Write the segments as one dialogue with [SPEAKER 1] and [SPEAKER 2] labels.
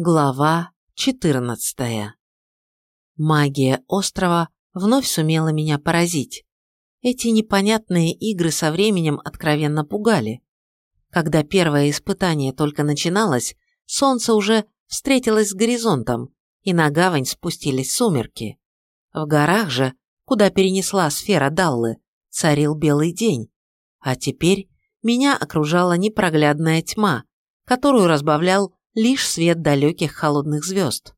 [SPEAKER 1] Глава 14. Магия острова вновь сумела меня поразить. Эти непонятные игры со временем откровенно пугали. Когда первое испытание только начиналось, солнце уже встретилось с горизонтом, и на гавань спустились сумерки. В горах же, куда перенесла сфера Даллы, царил белый день, а теперь меня окружала непроглядная тьма, которую разбавлял лишь свет далеких холодных звезд.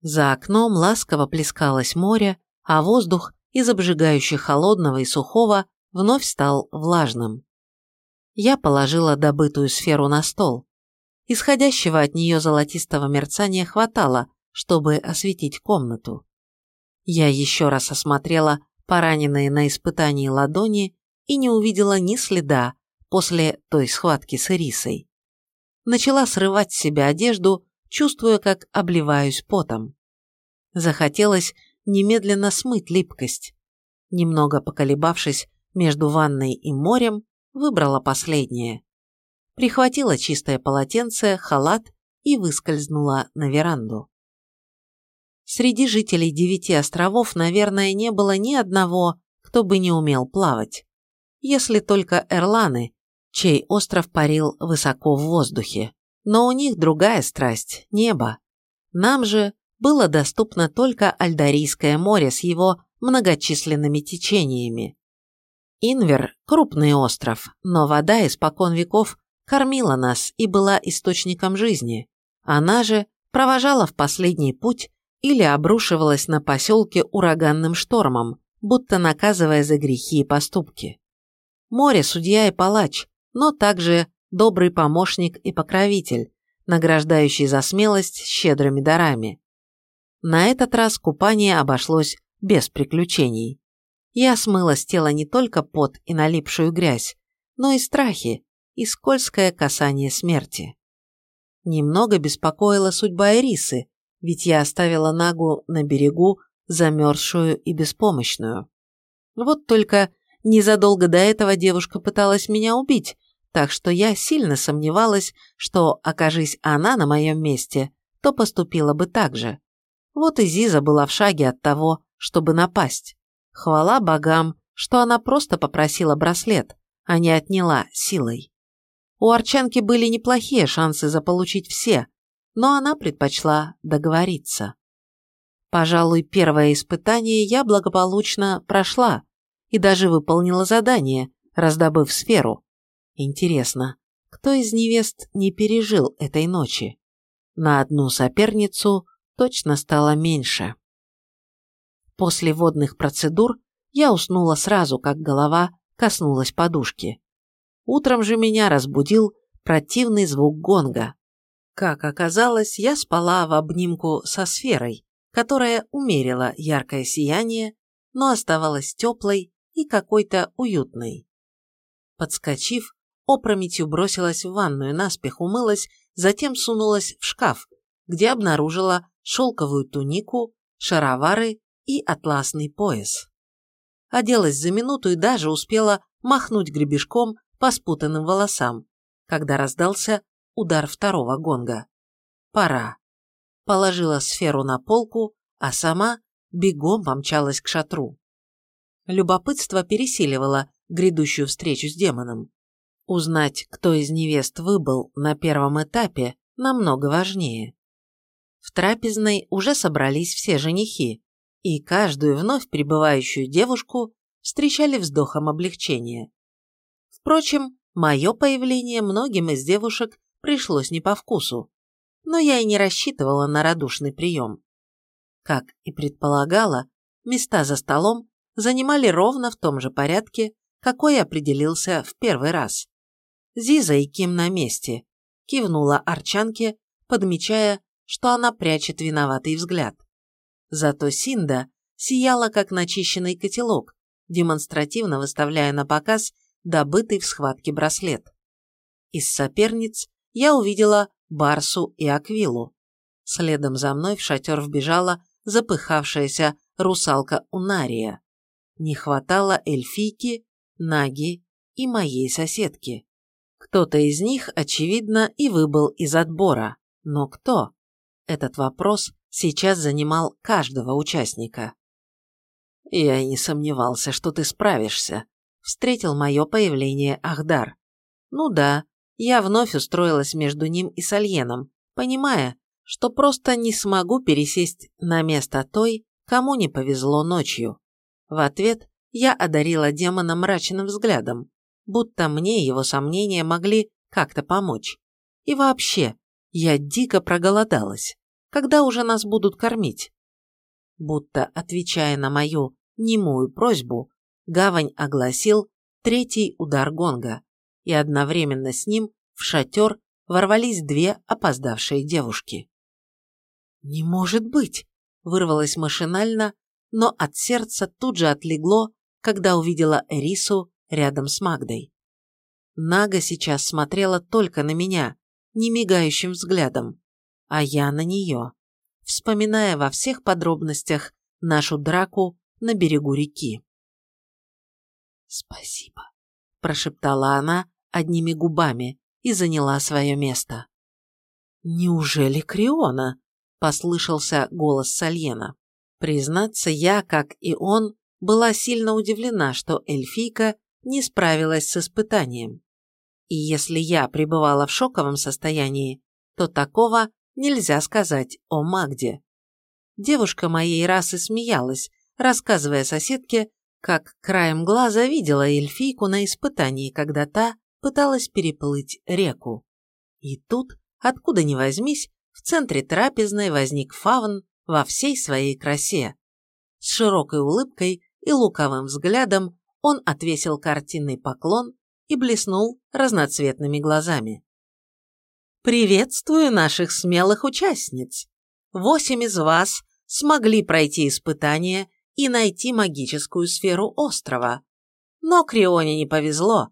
[SPEAKER 1] За окном ласково плескалось море, а воздух из обжигающе холодного и сухого вновь стал влажным. Я положила добытую сферу на стол. Исходящего от нее золотистого мерцания хватало, чтобы осветить комнату. Я еще раз осмотрела пораненные на испытании ладони и не увидела ни следа после той схватки с Ирисой. Начала срывать с себя одежду, чувствуя, как обливаюсь потом. Захотелось немедленно смыть липкость. Немного поколебавшись между ванной и морем, выбрала последнее. Прихватила чистое полотенце, халат и выскользнула на веранду. Среди жителей девяти островов, наверное, не было ни одного, кто бы не умел плавать. Если только эрланы, чей остров парил высоко в воздухе. Но у них другая страсть – небо. Нам же было доступно только Альдарийское море с его многочисленными течениями. Инвер – крупный остров, но вода испокон веков кормила нас и была источником жизни. Она же провожала в последний путь или обрушивалась на поселке ураганным штормом, будто наказывая за грехи и поступки. Море – судья и палач, но также добрый помощник и покровитель, награждающий за смелость щедрыми дарами. На этот раз купание обошлось без приключений. Я смыла с тела не только пот и налипшую грязь, но и страхи, и скользкое касание смерти. Немного беспокоила судьба Ирисы, ведь я оставила Нагу на берегу, замерзшую и беспомощную. Вот только незадолго до этого девушка пыталась меня убить, так что я сильно сомневалась, что, окажись она на моем месте, то поступила бы так же. Вот и Зиза была в шаге от того, чтобы напасть. Хвала богам, что она просто попросила браслет, а не отняла силой. У Арчанки были неплохие шансы заполучить все, но она предпочла договориться. Пожалуй, первое испытание я благополучно прошла и даже выполнила задание, раздобыв сферу. Интересно, кто из невест не пережил этой ночи? На одну соперницу точно стало меньше. После водных процедур я уснула сразу, как голова коснулась подушки. Утром же меня разбудил противный звук гонга. Как оказалось, я спала в обнимку со сферой, которая умерила яркое сияние, но оставалась теплой и какой-то уютной. Подскочив, опрометью бросилась в ванную, наспех умылась, затем сунулась в шкаф, где обнаружила шелковую тунику, шаровары и атласный пояс. Оделась за минуту и даже успела махнуть гребешком по спутанным волосам, когда раздался удар второго гонга. Пора. Положила сферу на полку, а сама бегом помчалась к шатру. Любопытство пересиливало грядущую встречу с демоном. Узнать, кто из невест выбыл на первом этапе, намного важнее. В трапезной уже собрались все женихи, и каждую вновь прибывающую девушку встречали вздохом облегчения. Впрочем, мое появление многим из девушек пришлось не по вкусу, но я и не рассчитывала на радушный прием. Как и предполагала, места за столом занимали ровно в том же порядке, какой определился в первый раз. Зиза и Ким на месте, кивнула Арчанке, подмечая, что она прячет виноватый взгляд. Зато Синда сияла, как начищенный котелок, демонстративно выставляя на показ добытый в схватке браслет. Из соперниц я увидела Барсу и Аквилу. Следом за мной в шатер вбежала запыхавшаяся русалка Унария. Не хватало эльфийки, Наги и моей соседки. Кто-то из них, очевидно, и выбыл из отбора. Но кто? Этот вопрос сейчас занимал каждого участника. «Я и не сомневался, что ты справишься», — встретил мое появление Ахдар. «Ну да, я вновь устроилась между ним и Сальеном, понимая, что просто не смогу пересесть на место той, кому не повезло ночью. В ответ я одарила демона мрачным взглядом, будто мне его сомнения могли как-то помочь. И вообще, я дико проголодалась. Когда уже нас будут кормить? Будто, отвечая на мою немую просьбу, Гавань огласил третий удар гонга, и одновременно с ним в шатер ворвались две опоздавшие девушки. «Не может быть!» – вырвалось машинально, но от сердца тут же отлегло, когда увидела Эрису рядом с Магдой. Нага сейчас смотрела только на меня, не мигающим взглядом, а я на нее, вспоминая во всех подробностях нашу драку на берегу реки. «Спасибо», – прошептала она одними губами и заняла свое место. «Неужели Криона?» – послышался голос Сальена. Признаться, я, как и он, была сильно удивлена, что эльфийка не справилась с испытанием. И если я пребывала в шоковом состоянии, то такого нельзя сказать о Магде. Девушка моей расы смеялась, рассказывая соседке, как краем глаза видела эльфийку на испытании, когда та пыталась переплыть реку. И тут, откуда ни возьмись, в центре трапезной возник фавн во всей своей красе. С широкой улыбкой и лукавым взглядом он отвесил картинный поклон и блеснул разноцветными глазами. «Приветствую наших смелых участниц! Восемь из вас смогли пройти испытание и найти магическую сферу острова. Но Крионе не повезло.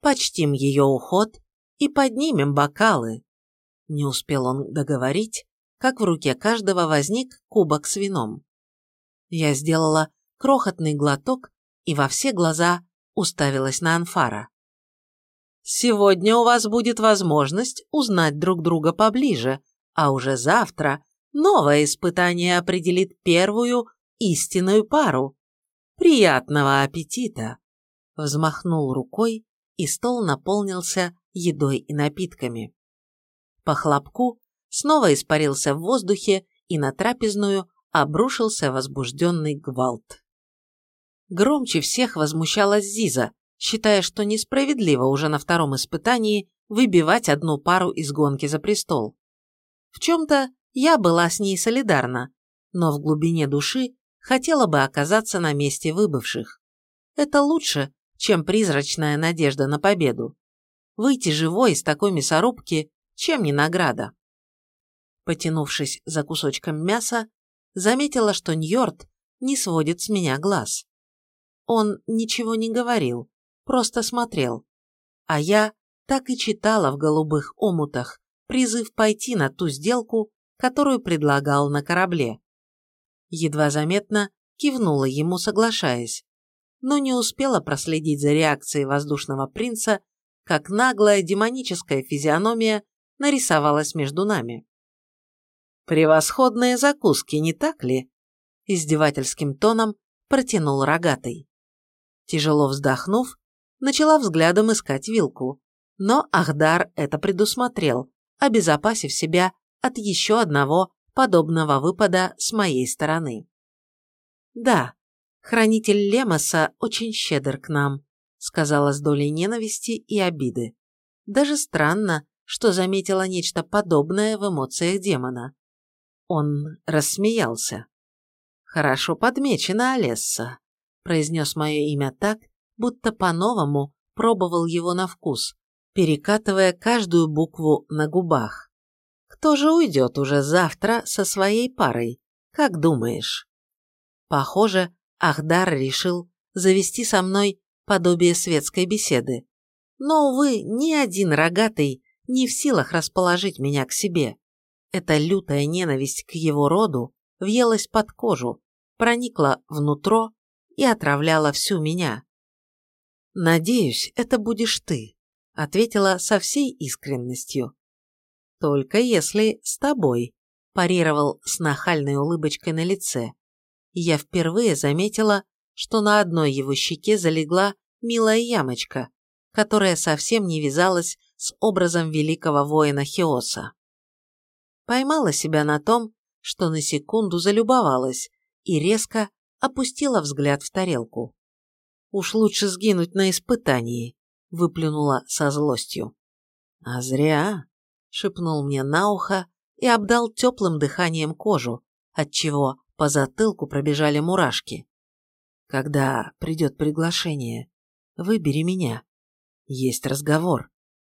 [SPEAKER 1] Почтим ее уход и поднимем бокалы». Не успел он договорить, как в руке каждого возник кубок с вином. Я сделала крохотный глоток и во все глаза уставилась на Анфара. «Сегодня у вас будет возможность узнать друг друга поближе, а уже завтра новое испытание определит первую истинную пару. Приятного аппетита!» Взмахнул рукой, и стол наполнился едой и напитками. По хлопку снова испарился в воздухе, и на трапезную обрушился возбужденный гвалт. Громче всех возмущалась Зиза, считая, что несправедливо уже на втором испытании выбивать одну пару из гонки за престол. В чем-то я была с ней солидарна, но в глубине души хотела бы оказаться на месте выбывших. Это лучше, чем призрачная надежда на победу. Выйти живой из такой мясорубки, чем не награда потянувшись за кусочком мяса, заметила, что Ньорд не сводит с меня глаз. Он ничего не говорил, просто смотрел. А я так и читала в голубых омутах призыв пойти на ту сделку, которую предлагал на корабле. Едва заметно кивнула ему, соглашаясь, но не успела проследить за реакцией воздушного принца, как наглая демоническая физиономия нарисовалась между нами. «Превосходные закуски, не так ли?» Издевательским тоном протянул рогатый. Тяжело вздохнув, начала взглядом искать вилку, но Ахдар это предусмотрел, обезопасив себя от еще одного подобного выпада с моей стороны. «Да, хранитель Лемоса очень щедр к нам», сказала с долей ненависти и обиды. Даже странно, что заметила нечто подобное в эмоциях демона. Он рассмеялся. «Хорошо подмечено, Олесса», – произнес мое имя так, будто по-новому пробовал его на вкус, перекатывая каждую букву на губах. «Кто же уйдет уже завтра со своей парой? Как думаешь?» Похоже, Ахдар решил завести со мной подобие светской беседы. Но, увы, ни один рогатый не в силах расположить меня к себе. Эта лютая ненависть к его роду въелась под кожу, проникла внутрь и отравляла всю меня. «Надеюсь, это будешь ты», — ответила со всей искренностью. Только если с тобой, парировал с нахальной улыбочкой на лице. Я впервые заметила, что на одной его щеке залегла милая ямочка, которая совсем не вязалась с образом великого воина Хеоса. Поймала себя на том, что на секунду залюбовалась и резко опустила взгляд в тарелку. «Уж лучше сгинуть на испытании», — выплюнула со злостью. «А зря», — шепнул мне на ухо и обдал теплым дыханием кожу, отчего по затылку пробежали мурашки. «Когда придет приглашение, выбери меня. Есть разговор.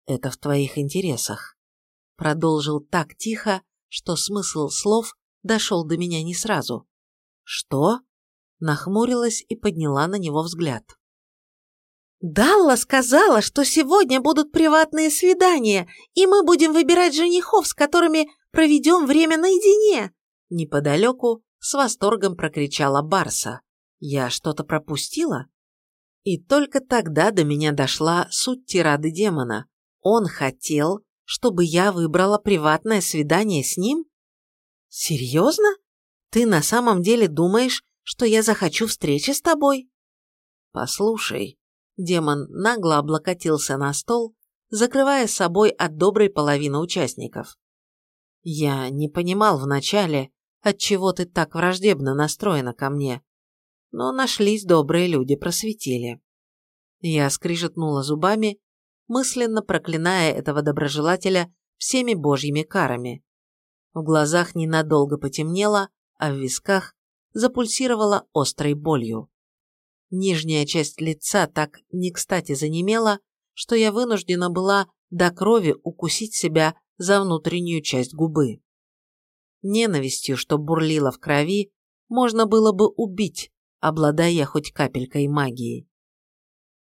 [SPEAKER 1] Это в твоих интересах». Продолжил так тихо, что смысл слов дошел до меня не сразу. «Что?» Нахмурилась и подняла на него взгляд. «Далла сказала, что сегодня будут приватные свидания, и мы будем выбирать женихов, с которыми проведем время наедине!» Неподалеку с восторгом прокричала Барса. «Я что-то пропустила?» И только тогда до меня дошла суть тирады демона. Он хотел, чтобы я выбрала приватное свидание с ним? Серьезно? Ты на самом деле думаешь, что я захочу встречи с тобой? Послушай, демон нагло облокотился на стол, закрывая собой от доброй половины участников. Я не понимал вначале, отчего ты так враждебно настроена ко мне, но нашлись добрые люди, просветили. Я скрижетнула зубами, мысленно проклиная этого доброжелателя всеми божьими карами. В глазах ненадолго потемнело, а в висках запульсировала острой болью. Нижняя часть лица так не кстати занемела, что я вынуждена была до крови укусить себя за внутреннюю часть губы. Ненавистью, что бурлила в крови, можно было бы убить, обладая хоть капелькой магии.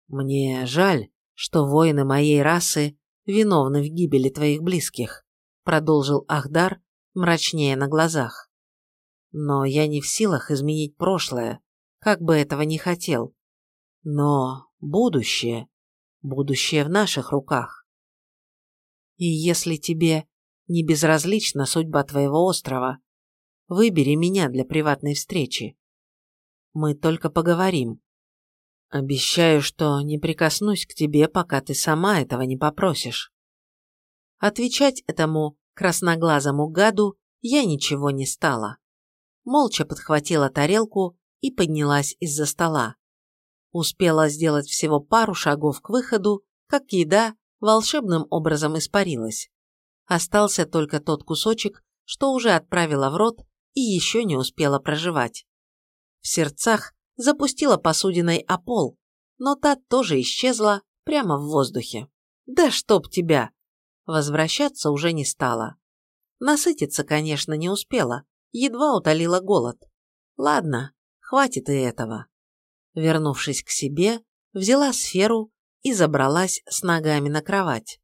[SPEAKER 1] Мне жаль, что воины моей расы виновны в гибели твоих близких, продолжил Ахдар мрачнее на глазах. Но я не в силах изменить прошлое, как бы этого не хотел. Но будущее, будущее в наших руках. И если тебе не безразлична судьба твоего острова, выбери меня для приватной встречи. Мы только поговорим, Обещаю, что не прикоснусь к тебе, пока ты сама этого не попросишь. Отвечать этому красноглазому гаду я ничего не стала. Молча подхватила тарелку и поднялась из-за стола. Успела сделать всего пару шагов к выходу, как еда волшебным образом испарилась. Остался только тот кусочек, что уже отправила в рот и еще не успела проживать. В сердцах запустила посудиной о пол, но та тоже исчезла прямо в воздухе. Да чтоб тебя! Возвращаться уже не стала. Насытиться, конечно, не успела, едва утолила голод. Ладно, хватит и этого. Вернувшись к себе, взяла сферу и забралась с ногами на кровать.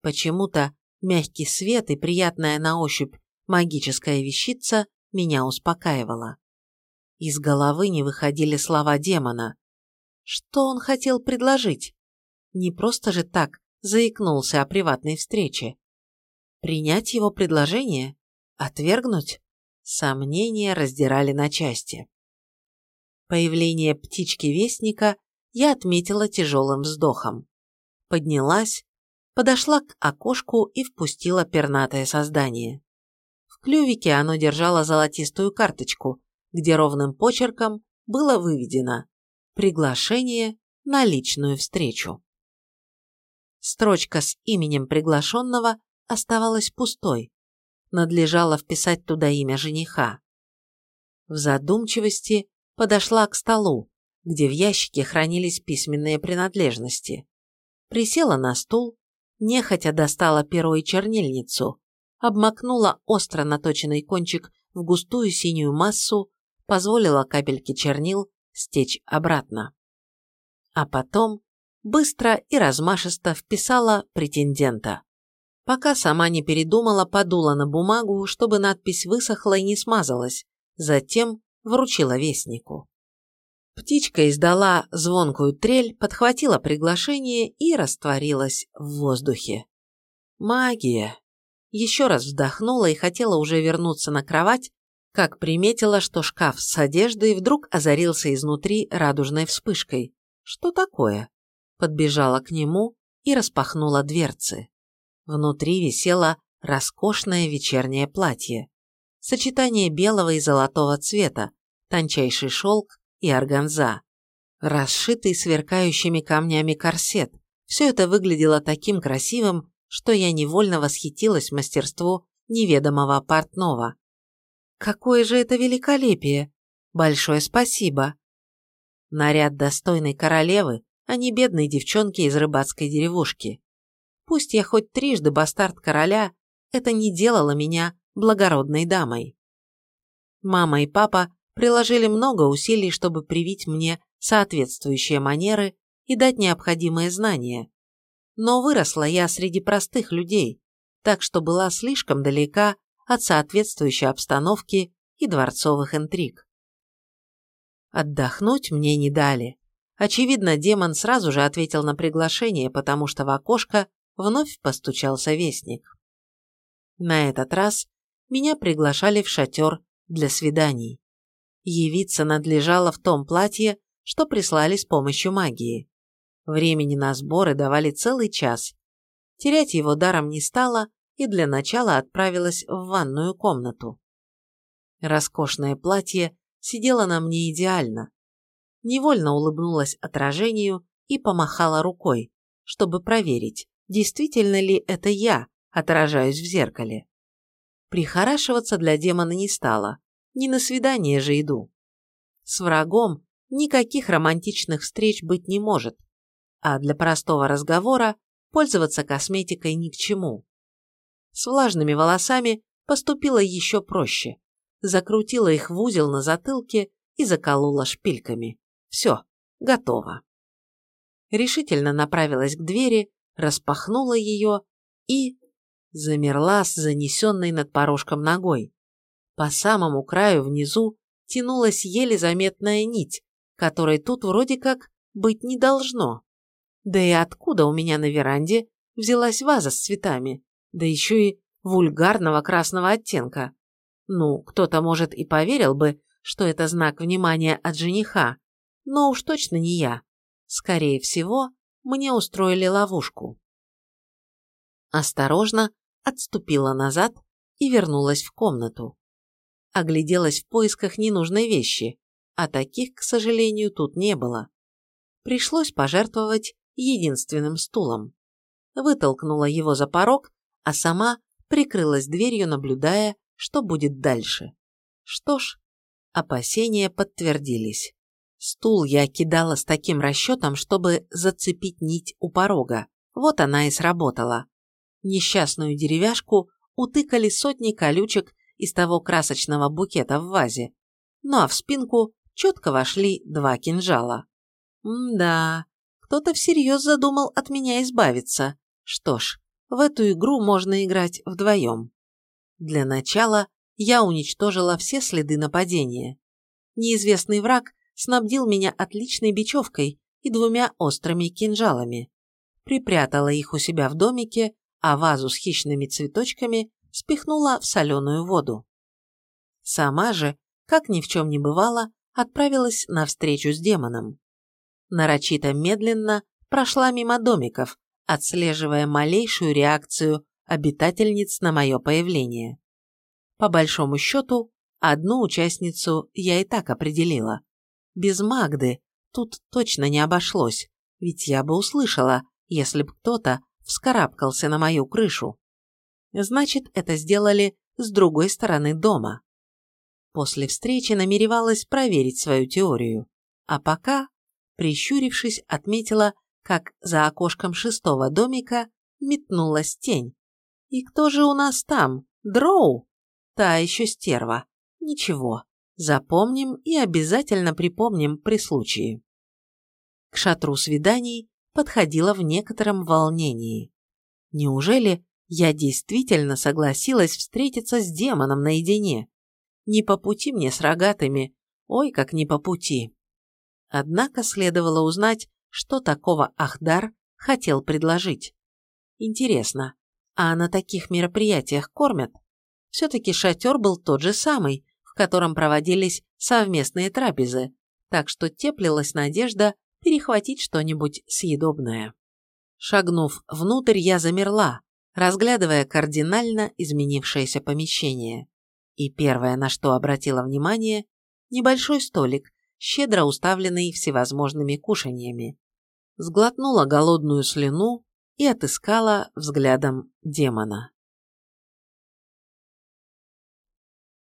[SPEAKER 1] Почему-то мягкий свет и приятная на ощупь магическая вещица меня успокаивала. Из головы не выходили слова демона. Что он хотел предложить? Не просто же так заикнулся о приватной встрече. Принять его предложение? Отвергнуть? Сомнения раздирали на части. Появление птички-вестника я отметила тяжелым вздохом. Поднялась, подошла к окошку и впустила пернатое создание. В клювике оно держало золотистую карточку, где ровным почерком было выведено «Приглашение на личную встречу». Строчка с именем приглашенного оставалась пустой. Надлежало вписать туда имя жениха. В задумчивости подошла к столу, где в ящике хранились письменные принадлежности. Присела на стул, нехотя достала перо и чернильницу, обмакнула остро наточенный кончик в густую синюю массу позволила капельке чернил стечь обратно. А потом быстро и размашисто вписала претендента. Пока сама не передумала, подула на бумагу, чтобы надпись высохла и не смазалась, затем вручила вестнику. Птичка издала звонкую трель, подхватила приглашение и растворилась в воздухе. Магия. Еще раз вздохнула и хотела уже вернуться на кровать, как приметила, что шкаф с одеждой вдруг озарился изнутри радужной вспышкой. Что такое? Подбежала к нему и распахнула дверцы. Внутри висело роскошное вечернее платье. Сочетание белого и золотого цвета, тончайший шелк и органза. Расшитый сверкающими камнями корсет. Все это выглядело таким красивым, что я невольно восхитилась мастерству неведомого портного. Какое же это великолепие! Большое спасибо! Наряд достойной королевы, а не бедной девчонки из рыбацкой деревушки. Пусть я хоть трижды бастард короля, это не делало меня благородной дамой. Мама и папа приложили много усилий, чтобы привить мне соответствующие манеры и дать необходимые знания. Но выросла я среди простых людей, так что была слишком далека от соответствующей обстановки и дворцовых интриг. Отдохнуть мне не дали. Очевидно, демон сразу же ответил на приглашение, потому что в окошко вновь постучался вестник. На этот раз меня приглашали в шатер для свиданий. Явиться надлежало в том платье, что прислали с помощью магии. Времени на сборы давали целый час. Терять его даром не стало и для начала отправилась в ванную комнату. Роскошное платье сидело на мне идеально. Невольно улыбнулась отражению и помахала рукой, чтобы проверить, действительно ли это я отражаюсь в зеркале. Прихорашиваться для демона не стало, не на свидание же иду. С врагом никаких романтичных встреч быть не может, а для простого разговора пользоваться косметикой ни к чему. С влажными волосами поступила еще проще. Закрутила их в узел на затылке и заколола шпильками. Все, готово. Решительно направилась к двери, распахнула ее и... замерла с занесенной над порожком ногой. По самому краю внизу тянулась еле заметная нить, которой тут вроде как быть не должно. Да и откуда у меня на веранде взялась ваза с цветами, да еще и вульгарного красного оттенка? Ну, кто-то, может, и поверил бы, что это знак внимания от жениха, но уж точно не я. Скорее всего, мне устроили ловушку. Осторожно отступила назад и вернулась в комнату. Огляделась в поисках ненужной вещи, а таких, к сожалению, тут не было. Пришлось пожертвовать единственным стулом. Вытолкнула его за порог, а сама прикрылась дверью, наблюдая, что будет дальше. Что ж, опасения подтвердились. Стул я кидала с таким расчетом, чтобы зацепить нить у порога. Вот она и сработала. Несчастную деревяшку утыкали сотни колючек из того красочного букета в вазе. Ну а в спинку четко вошли два кинжала. М-да, кто-то всерьез задумал от меня избавиться. Что ж, в эту игру можно играть вдвоем. Для начала я уничтожила все следы нападения. Неизвестный враг снабдил меня отличной бечевкой и двумя острыми кинжалами. Припрятала их у себя в домике, а вазу с хищными цветочками спихнула в соленую воду. Сама же, как ни в чем не бывало, отправилась на встречу с демоном. Нарочито медленно прошла мимо домиков, отслеживая малейшую реакцию обитательниц на мое появление. По большому счету, одну участницу я и так определила. Без Магды тут точно не обошлось, ведь я бы услышала, если б кто-то вскарабкался на мою крышу. Значит, это сделали с другой стороны дома. После встречи намеревалась проверить свою теорию, а пока, прищурившись, отметила, как за окошком шестого домика метнулась тень. И кто же у нас там? Дроу? Та еще стерва. Ничего, запомним и обязательно припомним при случае. К шатру свиданий подходила в некотором волнении. Неужели я действительно согласилась встретиться с демоном наедине? Не по пути мне с рогатыми, ой, как не по пути. Однако следовало узнать, что такого Ахдар хотел предложить. Интересно, а на таких мероприятиях кормят. Все-таки шатер был тот же самый, в котором проводились совместные трапезы, так что теплилась надежда перехватить что-нибудь съедобное. Шагнув внутрь, я замерла, разглядывая кардинально изменившееся помещение. И первое, на что обратила внимание, небольшой столик, щедро уставленный всевозможными кушаньями. Сглотнула голодную слюну и отыскала взглядом демона.